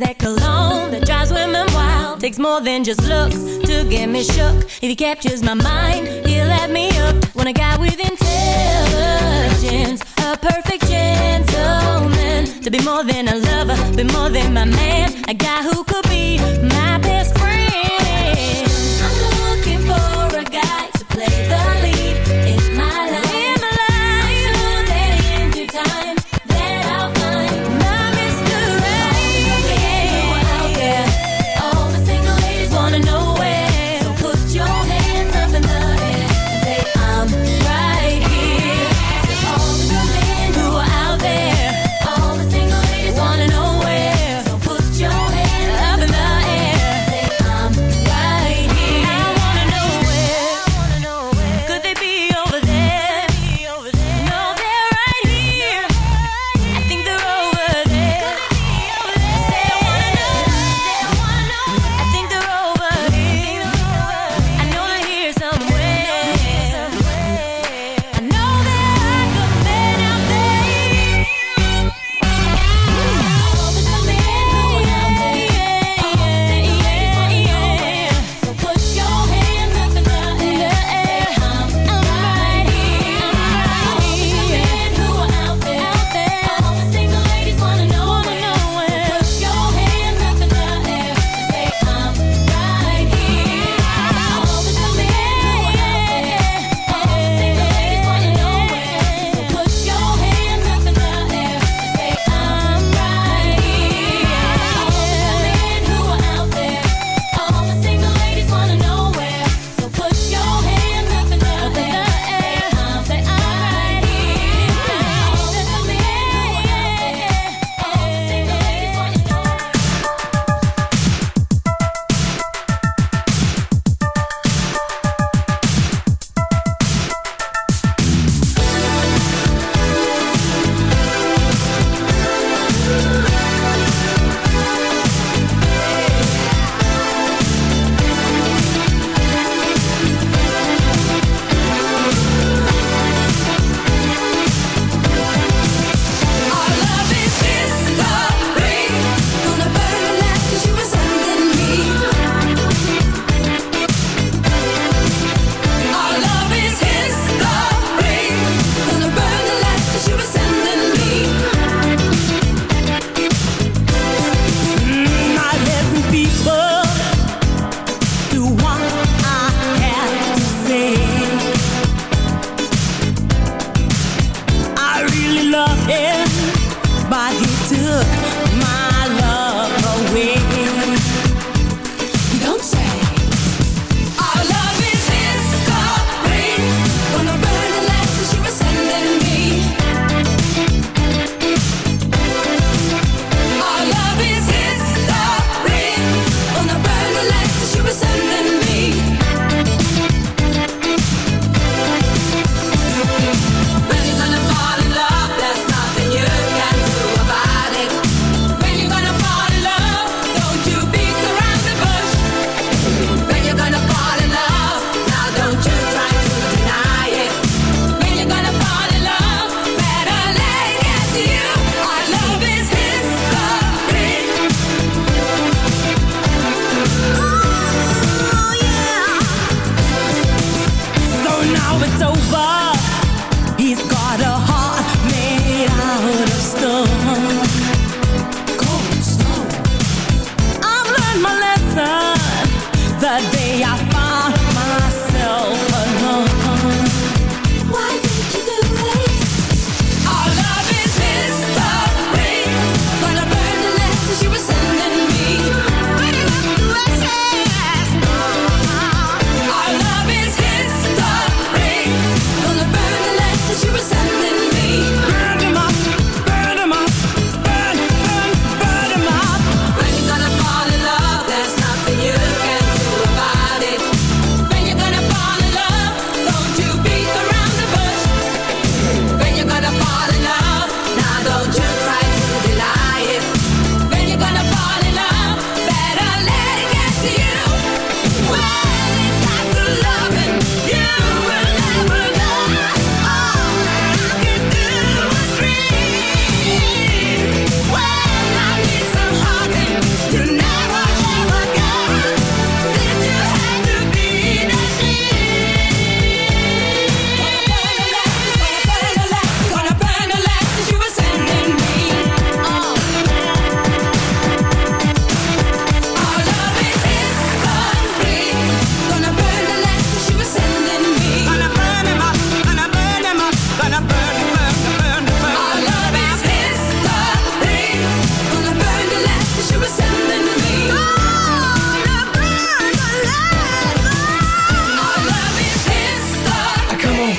That cologne that drives women wild. Takes more than just looks to get me shook. If he captures my mind, he'll have me up. Want a guy with intelligence, a perfect gentleman. To be more than a lover, be more than my man. A guy who could be my best friend.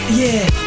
ZFM.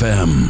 ZFM.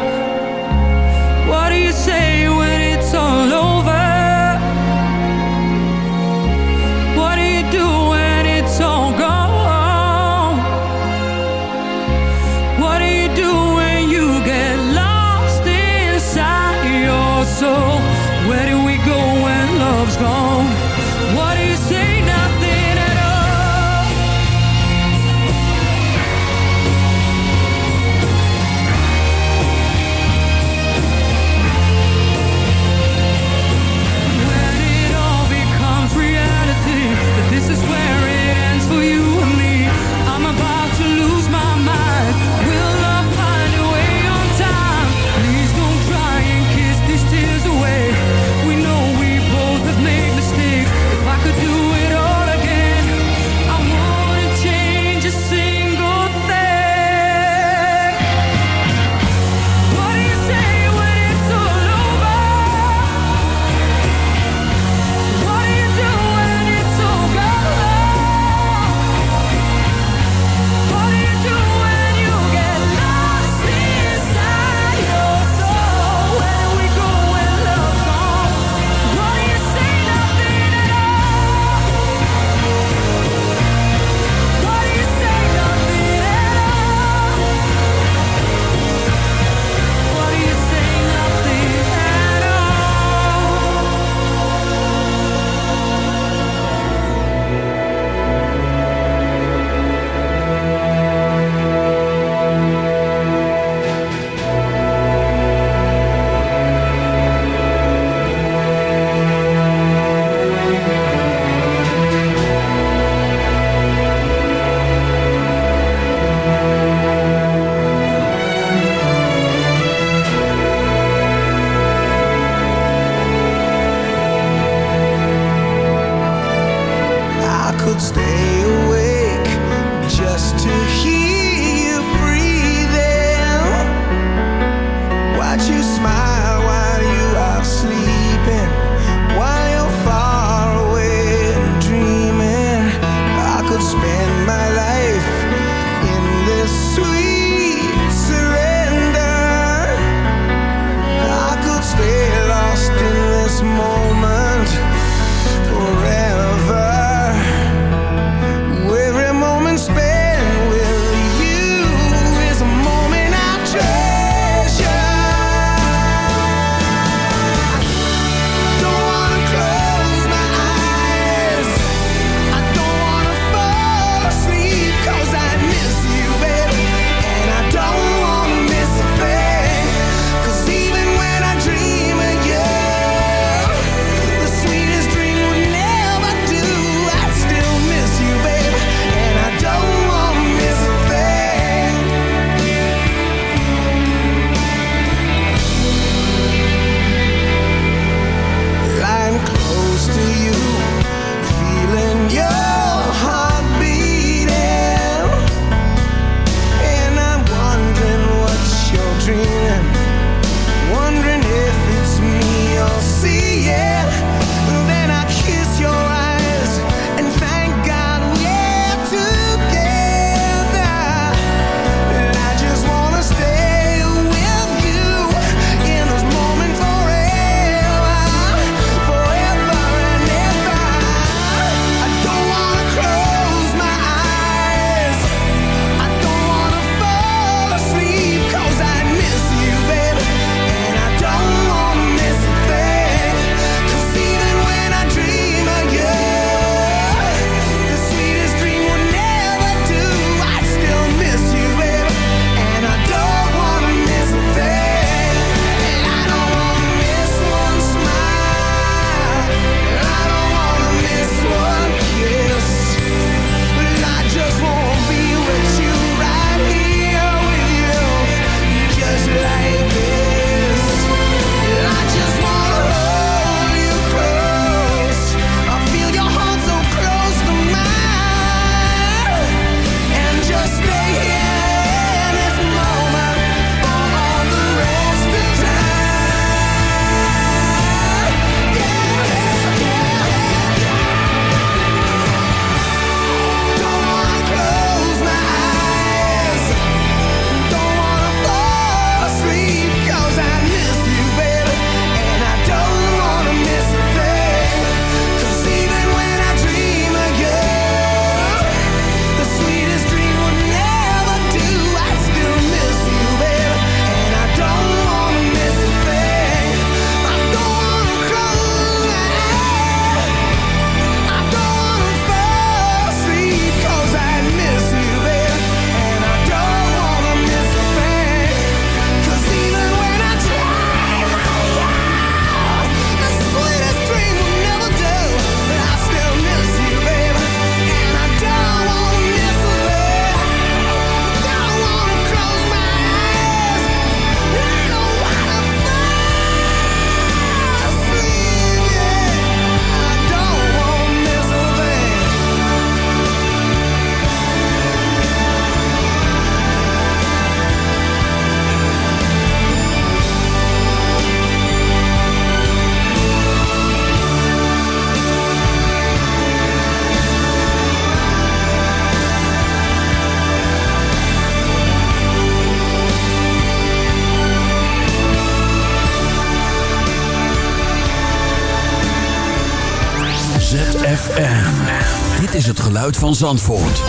Geluid van Zandvoort.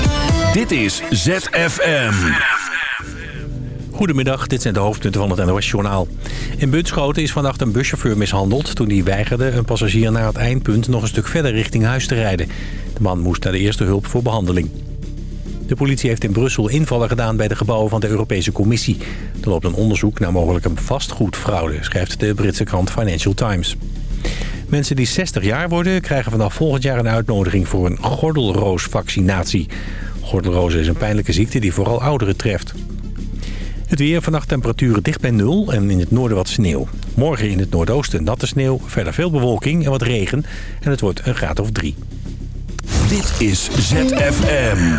Dit is ZFM. Goedemiddag, dit zijn de hoofdpunten van het NOS-journaal. In Bunschoten is vannacht een buschauffeur mishandeld... toen hij weigerde een passagier naar het eindpunt nog een stuk verder richting huis te rijden. De man moest naar de eerste hulp voor behandeling. De politie heeft in Brussel invallen gedaan bij de gebouwen van de Europese Commissie. Er loopt een onderzoek naar mogelijke vastgoedfraude, schrijft de Britse krant Financial Times. Mensen die 60 jaar worden krijgen vanaf volgend jaar een uitnodiging voor een gordelroosvaccinatie. Gordelroos is een pijnlijke ziekte die vooral ouderen treft. Het weer, vannacht temperaturen dicht bij nul en in het noorden wat sneeuw. Morgen in het noordoosten natte sneeuw, verder veel bewolking en wat regen. En het wordt een graad of drie. Dit is ZFM.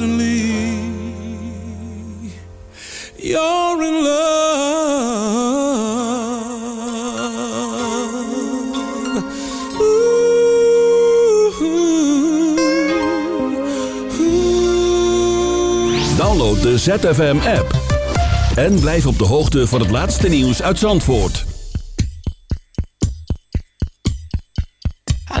suddenly you're in love. Ooh, ooh. Download de ZFM app en blijf op de hoogte van het laatste nieuws uit Zandvoort. I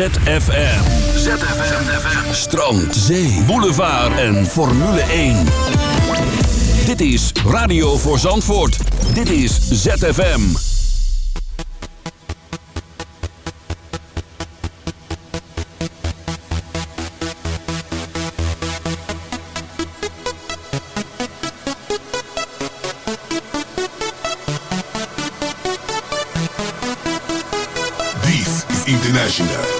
ZFM. ZFM. Strand, zee, boulevard en Formule 1. Dit is Radio voor Zandvoort. Dit is ZFM. This is International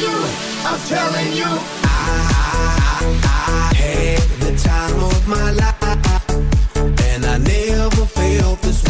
you. I'm telling you. I had the time of my life, and I never felt this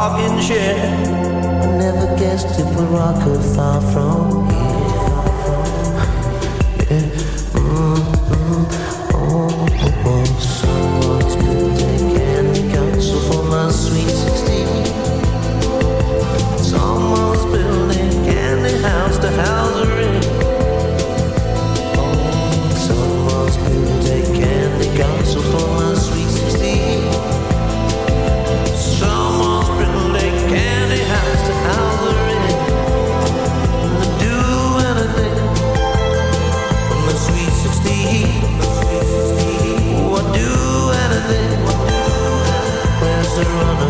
talking shit. I never guessed it would rock her far from here. run